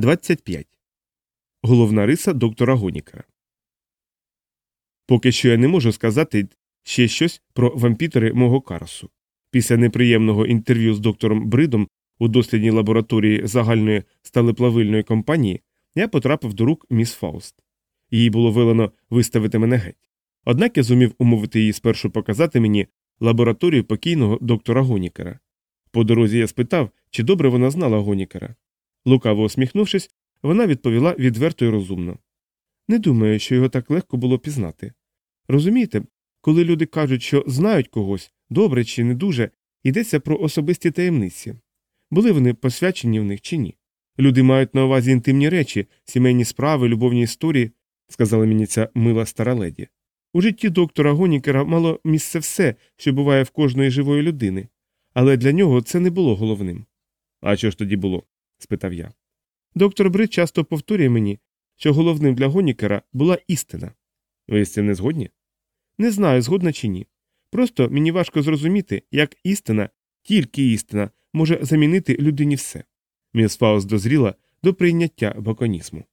25. Головна риса доктора Гонікера. Поки що я не можу сказати ще щось про вампітери мого Карсу. Після неприємного інтерв'ю з доктором Бридом у дослідній лабораторії загальної сталеплавильної компанії я потрапив до рук міс Фауст. Їй було велено виставити мене геть. Однак я зумів умовити її спершу показати мені лабораторію покійного доктора Гонікера. По дорозі я спитав, чи добре вона знала Гонікера. Лукаво усміхнувшись, вона відповіла відверто й розумно. Не думаю, що його так легко було пізнати. Розумієте, коли люди кажуть, що знають когось, добре чи не дуже, йдеться про особисті таємниці. Були вони посвячені в них чи ні? Люди мають на увазі інтимні речі, сімейні справи, любовні історії, сказала мені ця мила стара леді. У житті доктора Гонікера мало місце все, що буває в кожної живої людини, але для нього це не було головним. А що ж тоді було? Спитав я. Доктор Брид часто повторює мені, що головним для Гонікера була істина. Ви з цим не згодні? Не знаю, згодна чи ні. Просто мені важко зрозуміти, як істина, тільки істина, може замінити людині все. Міс Фаус дозріла до прийняття баконізму.